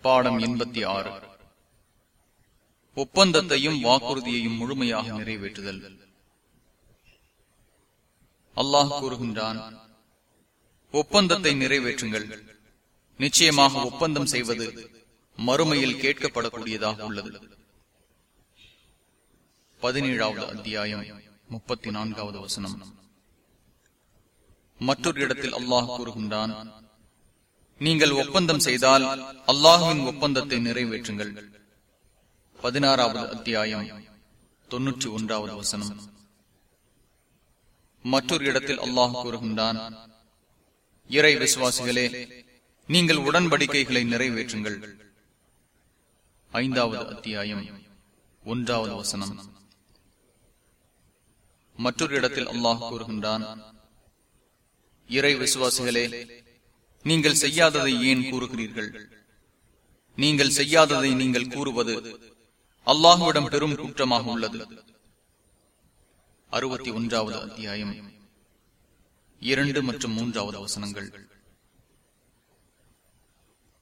பாடம் எண்பத்தி ஆறு. ஒப்பந்தத்தையும் வாக்குறுதியையும் முழுமையாக நிறைவேற்றுதல். அல்லாஹ் கூறுகின்றான் ஒப்பந்தத்தை நிறைவேற்றுங்கள். நிச்சயமாக ஒப்பந்தம் செய்வது மறுமையில் கேட்கப்படக்கூடியதாக உள்ளது. பதினேழாவது அத்தியாயம் முப்பத்தி நான்காவது வசனம். மற்றொரு இடத்தில் அல்லாஹ் கூறுகின்றான் நீங்கள் ஒப்பந்தம் செய்தால் அல்லாஹுவின் ஒப்பந்தத்தை நிறைவேற்றுங்கள். பதினாறாவது அத்தியாயம் தொன்னூற்றி ஒன்றாவது வசனம். மற்றொரு இடத்தில் அல்லாஹ் கூறுகின்றான் இறை விசுவாசிகளே நீங்கள் உடன்படிக்கைகளை நிறைவேற்றுங்கள். ஐந்தாவது அத்தியாயம் ஒன்றாவது வசனம். மற்றொரு இடத்தில் அல்லாஹ் கூறுகின்றான் இறை விசுவாசிகளே நீங்கள் செய்யாததை ஏன் கூறுகிறீர்கள்? நீங்கள் செய்யாததை நீங்கள் கூறுவது அல்லாஹுவிடம் பெரும் குற்றமாக உள்ளது. அறுபத்தி ஒன்றாவது அத்தியாயம். இரண்டு மற்றும் மூன்றாவது வசனங்கள்.